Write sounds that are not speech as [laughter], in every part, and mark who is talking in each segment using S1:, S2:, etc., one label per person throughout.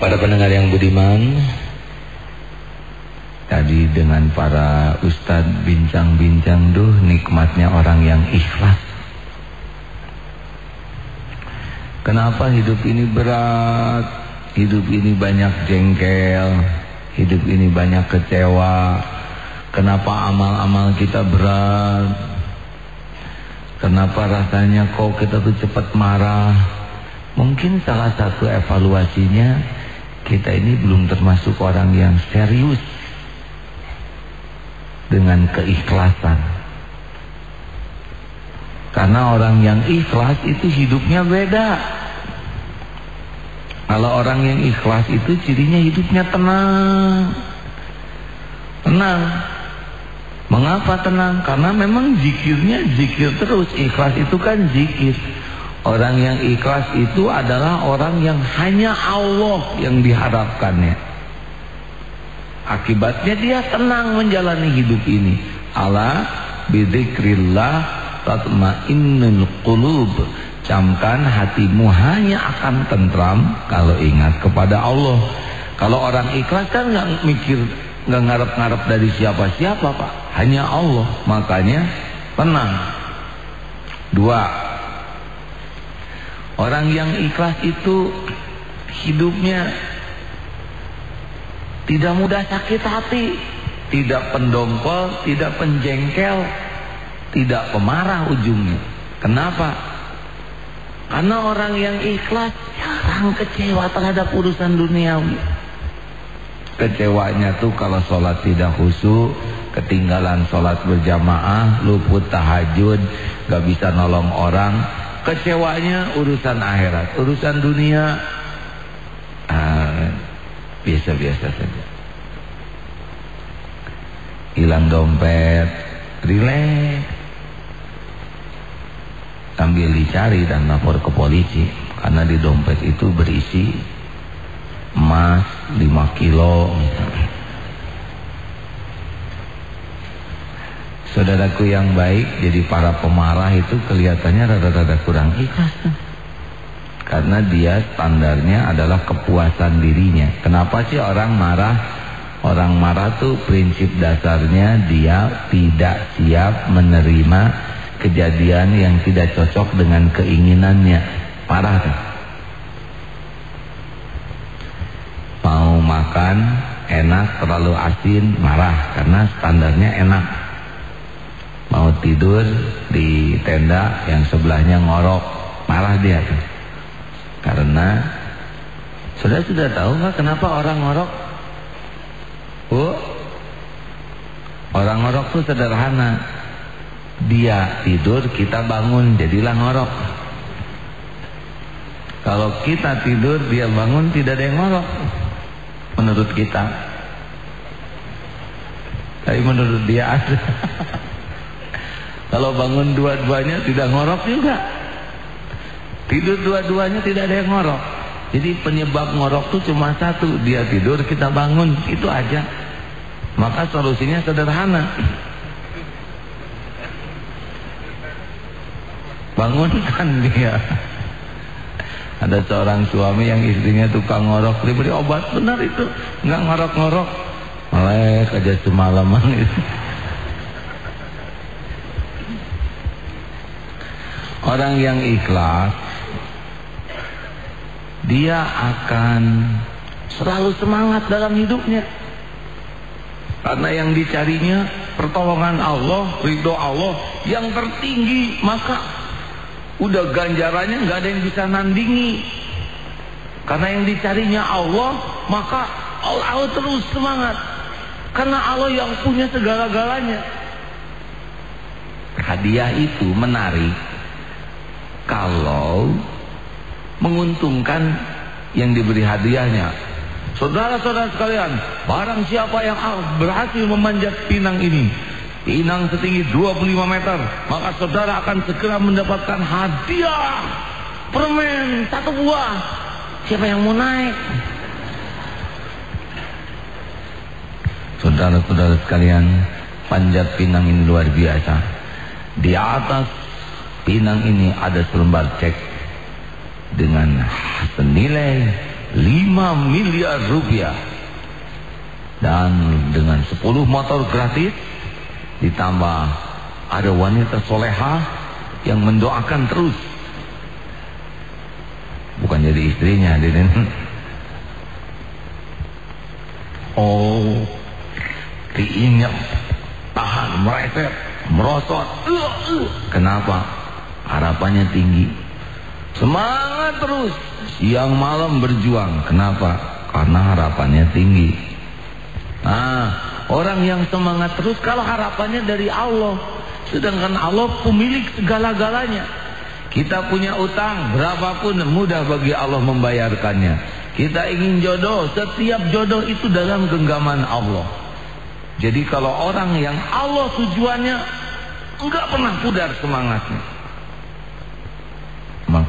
S1: Para pendengar yang budiman Tadi dengan para ustadz bincang-bincang duh nikmatnya orang yang ikhlas. Kenapa hidup ini berat? Hidup ini banyak jengkel Hidup ini banyak kecewa. Kenapa amal-amal kita berat? Kenapa rasanya kok kita tuh cepat marah? Mungkin salah satu evaluasinya kita ini belum termasuk orang yang serius dengan keikhlasan. Karena orang yang ikhlas itu hidupnya beda. Kalau orang yang ikhlas itu cirinya hidupnya tenang. Tenang. Mengapa tenang? Karena memang zikirnya zikir terus. Ikhlas itu kan zikir. Orang yang ikhlas itu adalah orang yang hanya Allah yang diharapkannya. Akibatnya dia tenang menjalani hidup ini. Allah bidzikrillah tatmainnul qulub. Camkan hatimu hanya akan tentram kalau ingat kepada Allah. Kalau orang ikhlas kan nggak mikir, nggak ngarep-ngarep dari siapa-siapa, Pak. Hanya Allah. Makanya tenang. Dua, Orang yang ikhlas itu hidupnya tidak mudah sakit hati, tidak pendongkol, tidak penjengkel, tidak pemarah ujungnya. Kenapa? Karena orang yang ikhlas jarang kecewa terhadap urusan duniawi. Kecewanya tuh kalau sholat tidak khusyuk, ketinggalan sholat berjamaah, luput tahajud, gak bisa nolong orang, Kecewanya urusan akhirat, urusan dunia ah, biasa-biasa uh, saja. Hilang dompet, rileks. Sambil dicari dan lapor ke polisi karena di dompet itu berisi emas 5 kilo misalnya. Saudaraku yang baik Jadi para pemarah itu kelihatannya rada-rada kurang ikhlas Karena dia standarnya adalah kepuasan dirinya. Kenapa sih orang marah? Orang marah tuh prinsip dasarnya Dia tidak siap menerima Kejadian yang tidak cocok dengan keinginannya. Parah tuh. Mau makan enak terlalu asin marah. Karena standarnya enak mau tidur di tenda yang sebelahnya ngorok. Marah dia tuh. Karena sudah sudah tahu nggak kenapa orang ngorok? Bu orang ngorok tuh sederhana. Dia tidur kita bangun jadilah ngorok. Kalau kita tidur dia bangun tidak ada yang ngorok. Menurut kita. Tapi menurut dia ada [laughs] Kalau bangun dua-duanya tidak ngorok juga. Tidur dua-duanya tidak ada yang ngorok. Jadi penyebab ngorok itu cuma satu. Dia tidur, kita bangun. Itu aja. Maka solusinya sederhana. Bangunkan [laughs] dia. Ada seorang suami yang istrinya tukang ngorok. Diberi obat. Benar itu. Enggak ngorok-ngorok. Melek aja semalaman itu. Orang yang ikhlas Dia akan Selalu semangat dalam hidupnya. Karena yang dicarinya Pertolongan Allah Ridho Allah Yang tertinggi Maka Udah ganjarannya nggak ada yang bisa nandingi. Karena yang dicarinya Allah Maka Allah, terus semangat. Karena Allah yang punya segala-galanya. Hadiah itu menarik kalau menguntungkan yang diberi hadiahnya. Saudara-saudara sekalian, barang siapa yang berhasil memanjat pinang ini, pinang setinggi 25 meter, maka saudara akan segera mendapatkan hadiah permen satu buah. Siapa yang mau naik? Saudara-saudara sekalian, panjat pinang ini luar biasa. Di atas Pinang ini ada selembar cek dengan senilai 5 miliar rupiah. Dan dengan 10 motor gratis ditambah ada wanita soleha yang mendoakan terus. Bukan jadi istrinya, Dinin. Oh, diinyam, tahan, mereset, merosot. Kenapa? Harapannya tinggi. Semangat terus. Siang malam berjuang. Kenapa? Karena harapannya tinggi. Nah, orang yang semangat terus kalau harapannya dari Allah. Sedangkan Allah pemilik segala-galanya. Kita punya utang berapapun mudah bagi Allah membayarkannya. Kita ingin jodoh, setiap jodoh itu dalam genggaman Allah. Jadi kalau orang yang Allah tujuannya enggak pernah pudar semangatnya.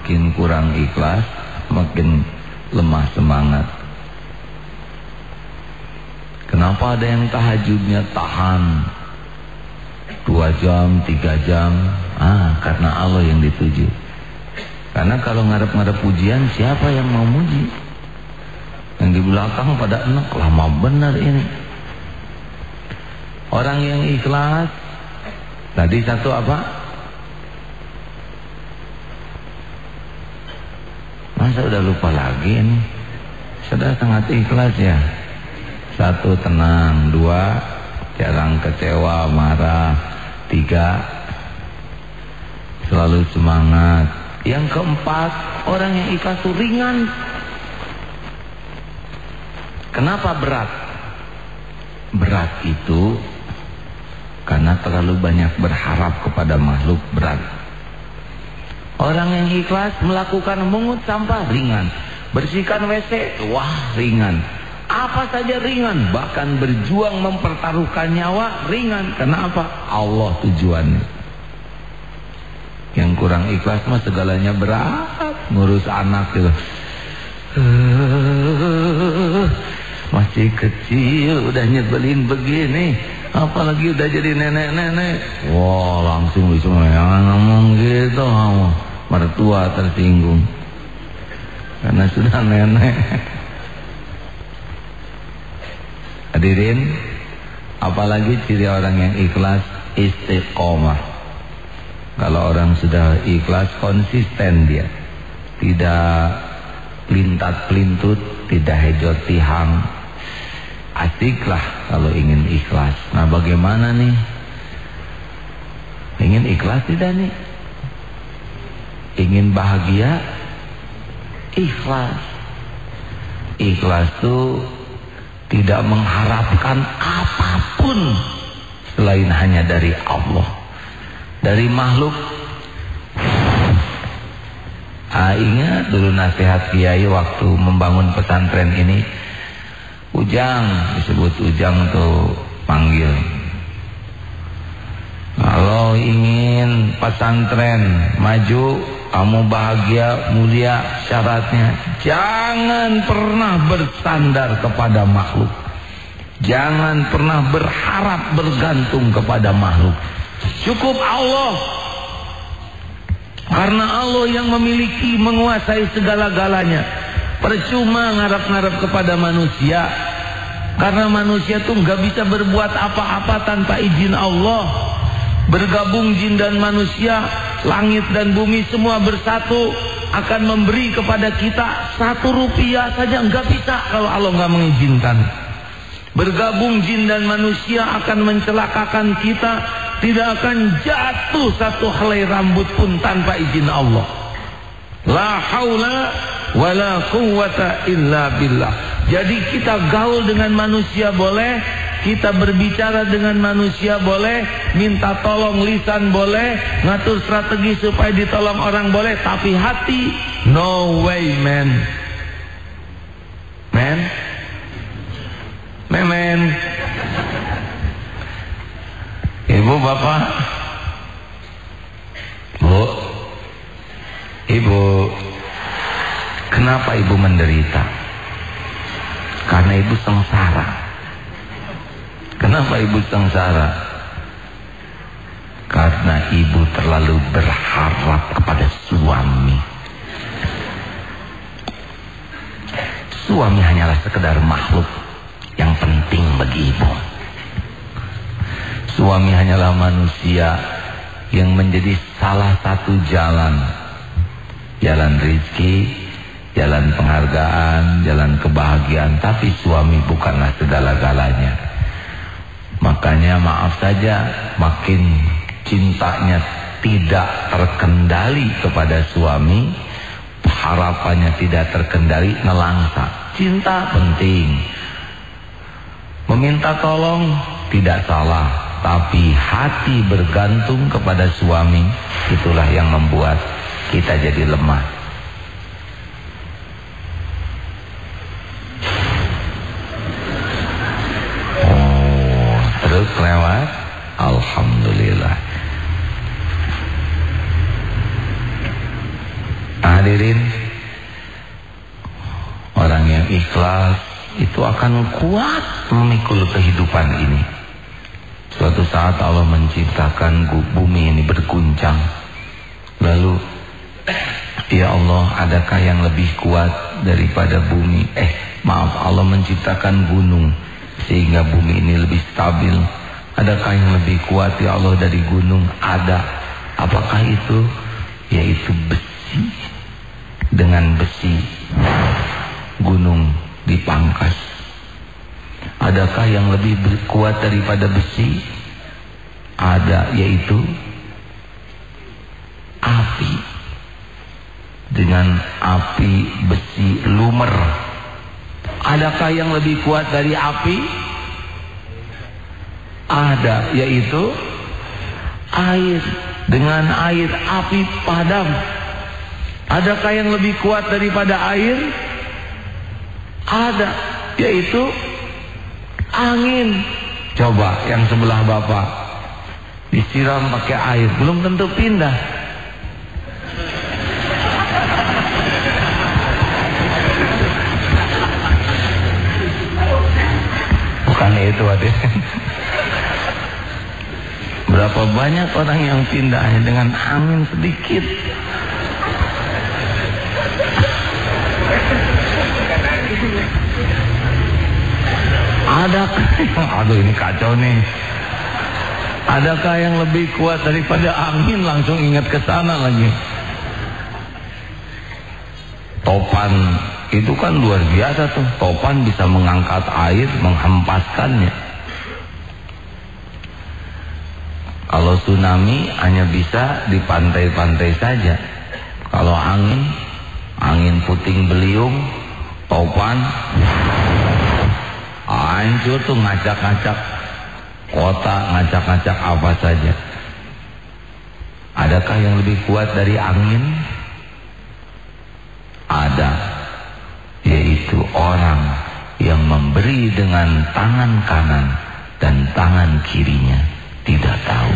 S1: Makin kurang ikhlas, makin lemah semangat. Kenapa ada yang tahajudnya tahan dua jam, tiga jam? Ah, karena Allah yang dituju. Karena kalau ngarep-ngarep pujian, siapa yang mau muji? Yang di belakang pada enak, lama benar ini. Orang yang ikhlas, tadi satu apa? Masa udah lupa lagi ini? Sudah sangat ikhlas ya. Satu tenang, dua jarang kecewa, marah, tiga selalu semangat. Yang keempat, orang yang ikhlas itu ringan. Kenapa berat? Berat itu karena terlalu banyak berharap kepada makhluk berat. Orang yang ikhlas melakukan mungut sampah ringan. Bersihkan WC, wah ringan. Apa saja ringan. Bahkan berjuang mempertaruhkan nyawa ringan. Kenapa? Allah tujuannya. Yang kurang ikhlas mah segalanya berat. Ngurus anak gitu. Uh, masih kecil udah nyebelin begini apalagi udah jadi nenek-nenek wah langsung bisa ngomong gitu mertua tersinggung. Karena sudah nenek. Hadirin apalagi ciri orang yang ikhlas istiqomah. Kalau orang sudah ikhlas konsisten dia. Tidak lintat pelintut tidak hejot tihang. Asiklah kalau ingin ikhlas. Nah bagaimana nih? Ingin ikhlas tidak nih ingin bahagia? Ikhlas. Ikhlas itu tidak mengharapkan apa pun selain hanya dari Allah. Dari makhluk. Ah, ingat dulu nasihat kiai waktu membangun pesantren ini. Ujang disebut ujang tuh panggil kalau ingin pesantren maju kamu bahagia, mulia syaratnya jangan pernah bersandar kepada makhluk. Jangan pernah berharap bergantung kepada makhluk. Cukup Allah. Karena Allah yang memiliki menguasai segala-galanya. Percuma ngarap-ngarap kepada manusia. Karena manusia tuh nggak bisa berbuat apa-apa tanpa izin Allah. Bergabung jin dan manusia Langit dan bumi semua bersatu Akan memberi kepada kita Satu rupiah saja nggak bisa Kalau Allah nggak mengizinkan. Bergabung jin dan manusia Akan mencelakakan kita Tidak akan jatuh satu helai rambut pun Tanpa izin Allah. La haula wa la quwata illa billah. Jadi kita gaul dengan manusia boleh kita berbicara dengan manusia boleh, minta tolong lisan boleh, ngatur strategi supaya ditolong orang boleh, tapi hati no way man. Man? Man, Ibu bapak? Bu? Ibu? Kenapa ibu menderita? Karena ibu sengsara Kenapa ibu sengsara? Karena ibu terlalu berharap kepada suami. suami hanyalah sekedar makhluk yang penting bagi ibu. Suami hanyalah manusia yang menjadi salah satu jalan. Jalan rizki, jalan penghargaan, jalan kebahagiaan. Tapi suami bukanlah segala-galanya. Makanya maaf saja makin cintanya tidak terkendali kepada suami, harapannya tidak terkendali, nelangsa. Cinta penting. Meminta tolong tidak salah, tapi hati bergantung kepada suami itulah yang membuat kita jadi lemah. Hadirin Orang yang ikhlas Itu akan kuat Memikul kehidupan ini. Suatu saat Allah menciptakan bumi ini berguncang. Lalu Ya Allah adakah yang lebih kuat Daripada bumi? Eh maaf Allah menciptakan gunung Sehingga bumi ini lebih stabil. Adakah yang lebih kuat ya Allah dari gunung? Ada. Apakah itu? Yaitu besi dengan besi gunung dipangkas. Adakah yang lebih kuat daripada besi? Ada yaitu api. Dengan api besi lumer. Adakah yang lebih kuat dari api? Ada yaitu air. Dengan air api padam. Adakah yang lebih kuat daripada air? Ada, yaitu angin. Coba yang sebelah Bapak disiram pakai air, belum tentu pindah. Bukan itu adik. Berapa banyak orang yang pindahnya dengan angin sedikit. Adakah [laughs] aduh ini kacau nih. Adakah yang lebih kuat daripada angin langsung ingat ke sana lagi. Topan itu kan luar biasa tuh. Topan bisa mengangkat air, menghempaskannya. Kalau tsunami hanya bisa di pantai-pantai saja. Kalau angin, angin puting beliung, topan hancur tuh ngacak-ngacak kota, ngacak-ngacak apa saja. Adakah yang lebih kuat dari angin? Ada, yaitu orang yang memberi dengan tangan kanan dan tangan kirinya tidak tahu.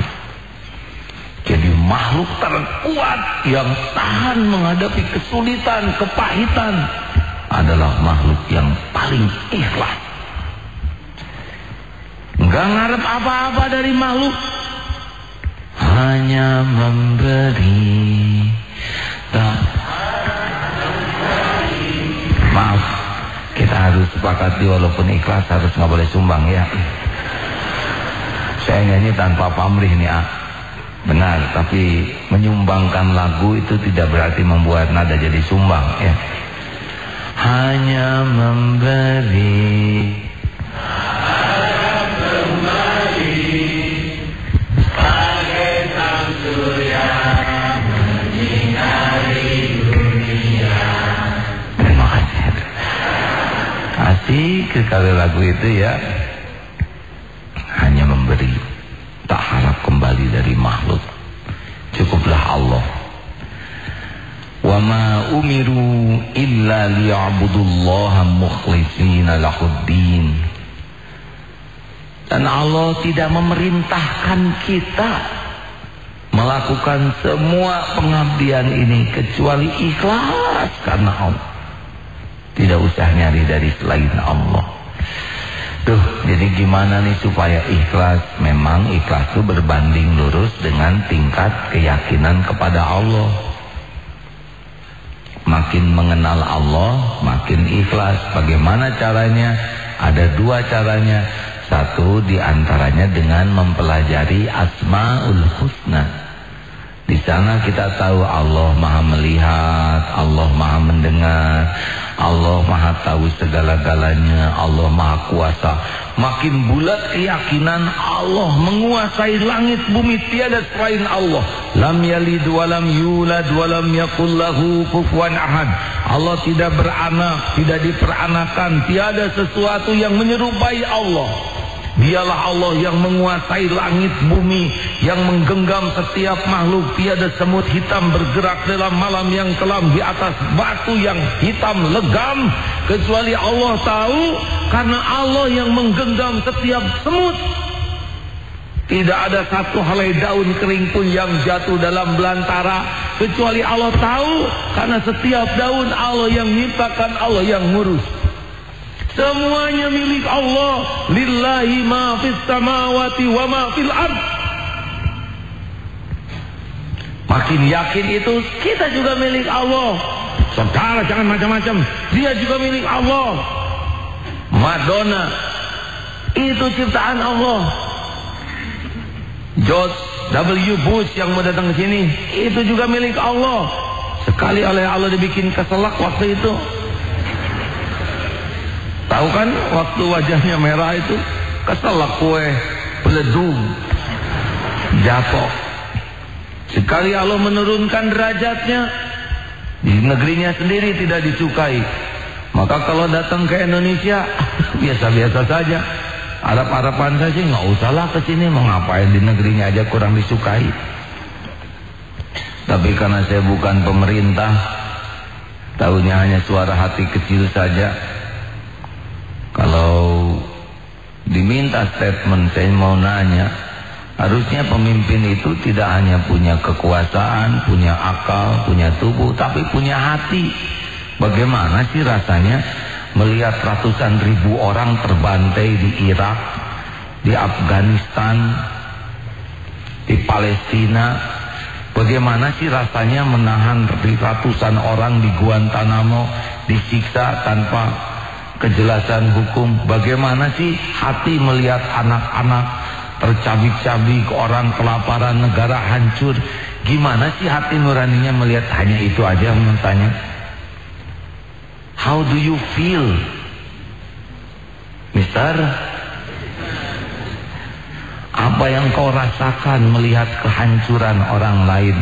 S1: Jadi makhluk terkuat yang tahan menghadapi kesulitan, kepahitan adalah makhluk yang paling ikhlas. Enggak ngarep apa-apa dari makhluk. Hanya memberi. Tak. Maaf, kita harus sepakati walaupun ikhlas harus nggak boleh sumbang ya. Saya nyanyi tanpa pamrih nih ah. Benar, tapi menyumbangkan lagu itu tidak berarti membuat nada jadi sumbang ya hanya memberi Asik sekali lagu itu ya Hanya memberi Tak harap kembali dari makhluk. Cukuplah Allah. Wa ma umiru illa liya'budullaha mukhlishina lahuddin dan Allah tidak memerintahkan kita melakukan semua pengabdian ini kecuali ikhlas karena Allah tidak usah nyari dari selain Allah Tuh, jadi gimana nih supaya ikhlas? Memang ikhlas itu berbanding lurus dengan tingkat keyakinan kepada Allah makin mengenal Allah, makin ikhlas. Bagaimana caranya? Ada dua caranya. Satu di antaranya dengan mempelajari Asmaul Husna. Di sana kita tahu Allah maha melihat, Allah maha mendengar, Allah maha tahu segala-galanya, Allah maha kuasa. Makin bulat keyakinan Allah menguasai langit bumi tiada selain Allah. Lam yalid wa lam yulad wa lam yakul lahu kufuwan ahad. Allah tidak beranak, tidak diperanakan, tiada sesuatu yang menyerupai Allah. Dialah Allah yang menguasai langit bumi Yang menggenggam setiap makhluk. Tiada semut hitam bergerak dalam malam yang kelam Di atas batu yang hitam legam. Kecuali Allah tahu Karena Allah yang menggenggam setiap semut. Tidak ada satu helai daun kering pun yang jatuh dalam belantara. Kecuali Allah tahu Karena setiap daun Allah yang nyiptakan Allah yang ngurus Semuanya milik Allah. Lillahi ma fis samawati wa ma fil ard. Makin yakin itu kita juga milik Allah. Saudara jangan macam-macam. Dia juga milik Allah. Madonna itu ciptaan Allah. George W. Bush yang mau datang ke sini itu juga milik Allah. Sekali oleh Allah dibikin keselak waktu itu Tahu kan waktu wajahnya merah itu keselak kue beledung jatuh. Sekali Allah menurunkan derajatnya di negerinya sendiri tidak disukai. Maka kalau datang ke Indonesia [laughs] biasa-biasa saja. Arab-Araban saja nggak usahlah ke sini mau ngapain di negerinya aja kurang disukai. Tapi karena saya bukan pemerintah, tahunya hanya suara hati kecil saja. Kalau diminta statement saya mau nanya Harusnya pemimpin itu tidak hanya punya kekuasaan, punya akal, punya tubuh Tapi punya hati. Bagaimana sih rasanya melihat ratusan ribu orang terbantai di Irak Di Afghanistan Di Palestina? Bagaimana sih rasanya menahan ratusan orang di Guantanamo Disiksa tanpa kejelasan hukum. Bagaimana sih hati melihat anak-anak tercabik-cabik orang kelaparan negara hancur? Gimana sih hati nuraninya melihat hanya itu aja mentanya how do you feel mister? Apa yang kau rasakan melihat kehancuran orang lain?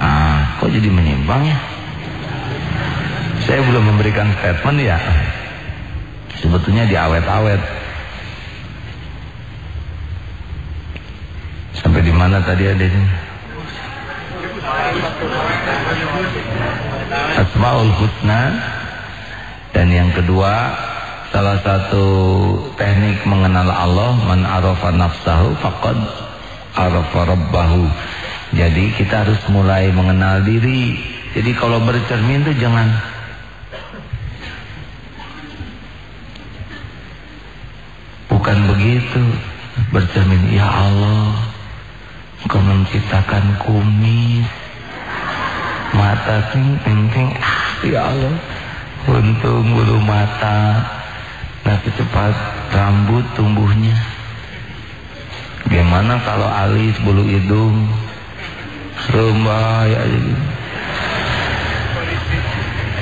S1: Ah kok jadi menyimpang ya saya belum memberikan statement ya. Sebetulnya di awet-awet. Sampai di mana tadi ada ini? Asmaul Husna dan yang kedua salah satu teknik mengenal Allah man arafa nafsahu faqad arafa rabbahu. Jadi kita harus mulai mengenal diri. Jadi kalau bercermin itu jangan Bukan begitu. Bercermin Ya Allah Engkau menciptakan kumis. Mata ting ting ting. Ah, Ya Allah. Untung bulu mata. Nah cepat rambut tumbuhnya. Bagaimana kalau alis bulu hidung? Serumba ya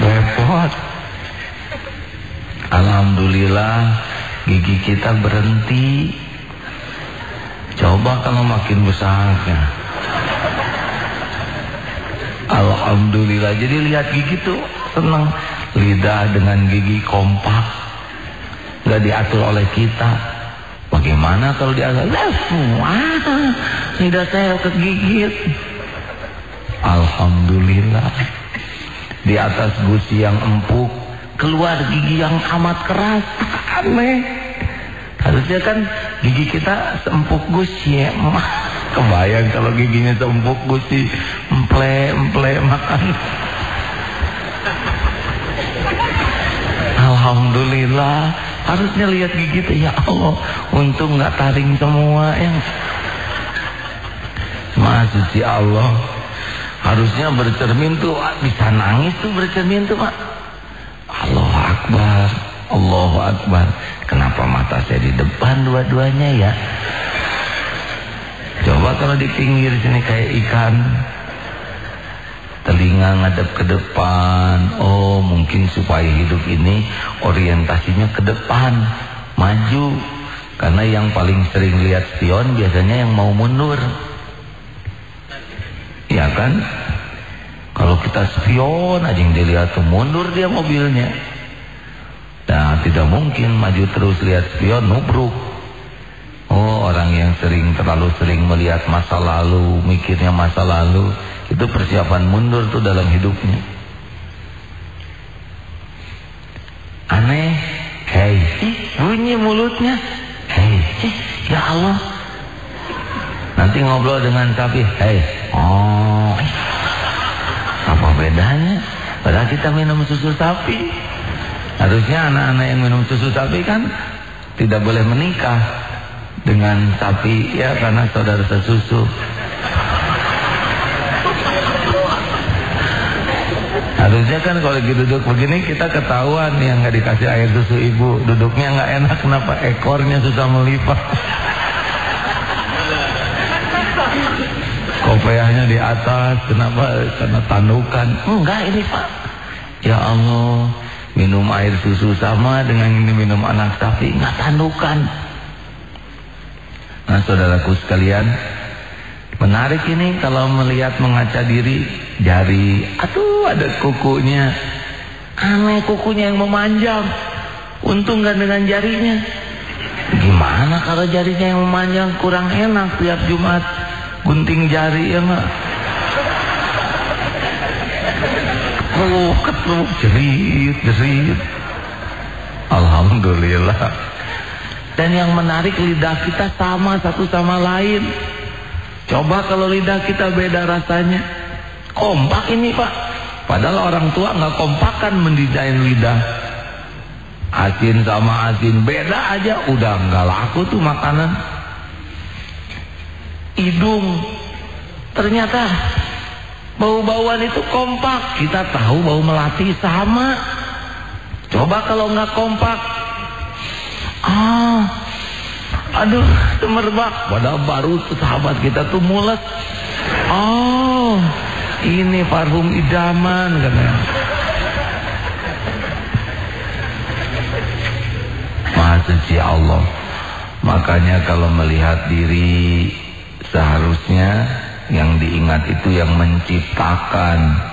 S1: Repot. Alhamdulillah gigi kita berhenti. Coba kalau makin besar ya. Alhamdulillah. Jadi lihat gigi tuh senang lidah dengan gigi kompak. Nggak diatur oleh kita. Bagaimana kalau diatur wah lidah saya kegigit. Alhamdulillah. Di atas gusi yang empuk keluar gigi yang amat keras. Aneh. Harusnya kan gigi kita sempuk gusi ya. Kebayang kalau giginya sempuk gusi emple emple makan. Alhamdulillah. Harusnya lihat gigi tuh ya Allah. Untung nggak taring semua yang suci Allah Harusnya bercermin tuh bisa nangis tuh bercermin tuh Pak. Akbar, Allah Akbar. Kenapa mata saya di depan dua-duanya ya? Coba kalau di pinggir sini kayak ikan. Telinga ngadep ke depan. Oh, mungkin supaya hidup ini orientasinya ke depan, maju. Karena yang paling sering lihat spion biasanya yang mau mundur. Ya kan? Kalau kita spion aja yang dilihat mundur dia mobilnya. Nah tidak mungkin maju terus lihat spion nubruk. Oh orang yang sering terlalu sering melihat masa lalu, mikirnya masa lalu. Itu persiapan mundur tuh dalam hidupnya. Aneh. Hei, bunyi mulutnya. Hei, ya Allah. Nanti ngobrol dengan sapi. Hei, oh. Apa bedanya? Padahal kita minum susu sapi. Harusnya anak-anak yang minum susu sapi kan tidak boleh menikah dengan sapi ya karena saudara sesusu. Harusnya kan kalau lagi duduk begini kita ketahuan yang nggak dikasih air susu ibu duduknya nggak enak kenapa ekornya susah melipat. Kopiahnya di atas, kenapa? Karena tandukan. Enggak ini Pak. Ya Allah, minum air susu sama dengan minum anak sapi, enggak tandukan. Nah saudaraku sekalian, menarik ini kalau melihat mengaca diri, jari, aduh ada kukunya. Aneh kukunya yang memanjang. Untung gak dengan jarinya. Gimana kalau jarinya yang memanjang kurang enak tiap Jumat gunting jari ya nggak oh ketemu jerit jerit Alhamdulillah. Dan yang menarik lidah kita sama satu sama lain. Coba kalau lidah kita beda rasanya. Kompak ini pak. Padahal orang tua nggak kompak kan mendesain lidah. Asin sama asin beda aja. Udah nggak laku tuh makanan. Hidung. Ternyata bau-bauan itu kompak. Kita tahu bau melati sama. Coba kalau nggak kompak. Ah, aduh, semerbak. Padahal baru tuh sahabat kita tuh mulet. Oh, ini parfum idaman katanya. Maha suci Allah. Makanya kalau melihat diri Seharusnya yang diingat itu yang menciptakan.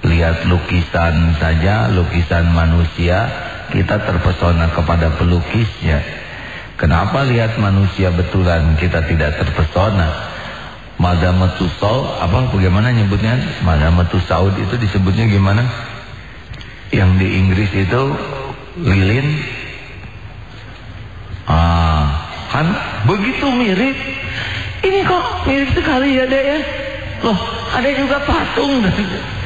S1: Lihat lukisan saja, lukisan manusia, kita terpesona kepada pelukisnya. Kenapa lihat manusia betulan kita tidak terpesona? Madamatu Saud, apa bagaimana nyebutnya? Madamatu Saud itu disebutnya gimana? Yang di Inggris itu lilin. Ah, kan begitu mirip ini kok mirip sekali ya dek ya. Loh ada juga patung.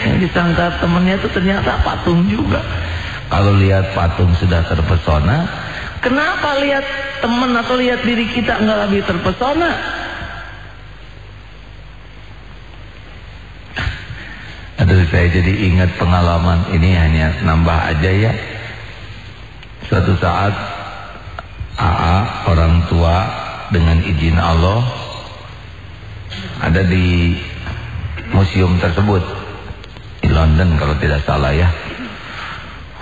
S1: Yang disangka temennya itu ternyata patung juga. Kalau lihat patung sudah terpesona. Kenapa lihat teman atau lihat diri kita nggak lebih terpesona? Aduh saya jadi ingat pengalaman ini hanya nambah aja ya. Suatu saat AA orang tua dengan izin Allah ada di museum tersebut di London kalau tidak salah ya.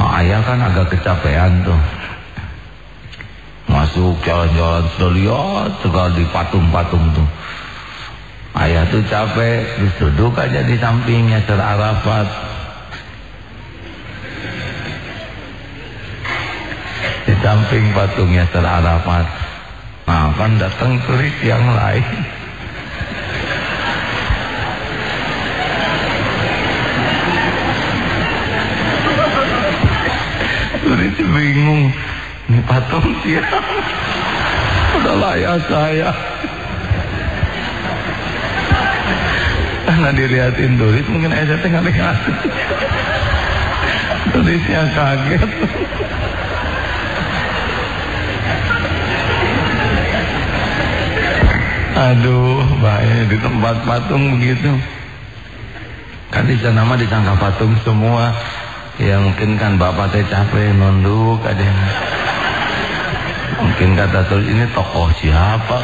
S1: Oh, ayah kan agak kecapean tuh. Masuk jalan-jalan sudah lihat di patung-patung tuh. Ayah tuh capek, terus duduk aja di sampingnya Ser Arafat. Di samping patungnya Ser Arafat. Nah kan datang turis yang lain. Turis bingung. Ini patung siapa? Udah ya saya. Karena dilihatin turis mungkin aja tengah lihat. Turisnya kaget. Aduh, bahaya di tempat patung begitu. Kan di sana mah disangka patung semua. Ya mungkin kan bapak teh capek nunduk ada mungkin kata tulis ini tokoh siapa?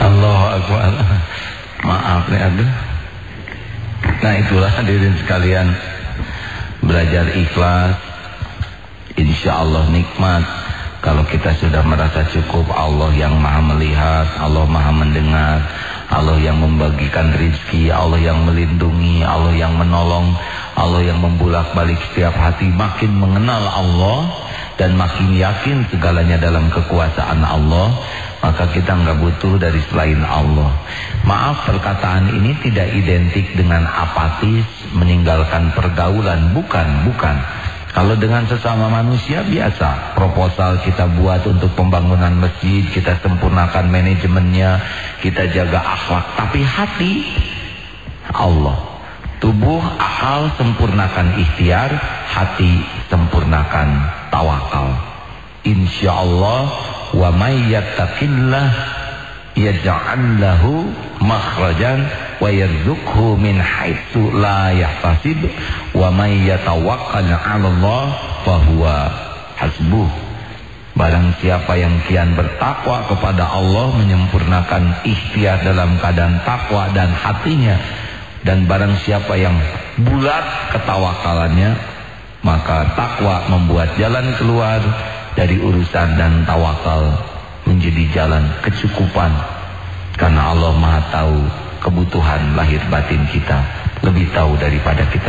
S1: Allah Akbar. Maaf nih aduh. Nah itulah hadirin sekalian. Belajar ikhlas insya Allah nikmat. Kalau kita sudah merasa cukup Allah yang maha melihat Allah maha mendengar Allah yang membagikan rizki Allah yang melindungi Allah yang menolong Allah yang membulak balik setiap hati makin mengenal Allah dan makin yakin segalanya dalam kekuasaan Allah maka kita nggak butuh dari selain Allah. Maaf perkataan ini tidak identik dengan apatis, meninggalkan pergaulan, bukan, bukan. Kalau dengan sesama manusia biasa, proposal kita buat untuk pembangunan masjid, kita sempurnakan manajemennya, kita jaga akhlak, tapi hati Allah. Tubuh, akal sempurnakan ikhtiar, hati sempurnakan tawakal. Insya Allah wa may yattaqillah yaj'al lahu makhrajan wa yarzuqhu min haitsu la yahtasib wa may yatawakkal 'ala Allah fa huwa hasbuh. Barang siapa yang kian bertakwa kepada Allah menyempurnakan ikhtiar dalam keadaan takwa dan hatinya dan barang siapa yang bulat ketawakalannya maka takwa membuat jalan keluar dari urusan dan tawakal menjadi jalan kecukupan. Karena Allah Maha tahu kebutuhan lahir batin kita lebih tahu daripada kita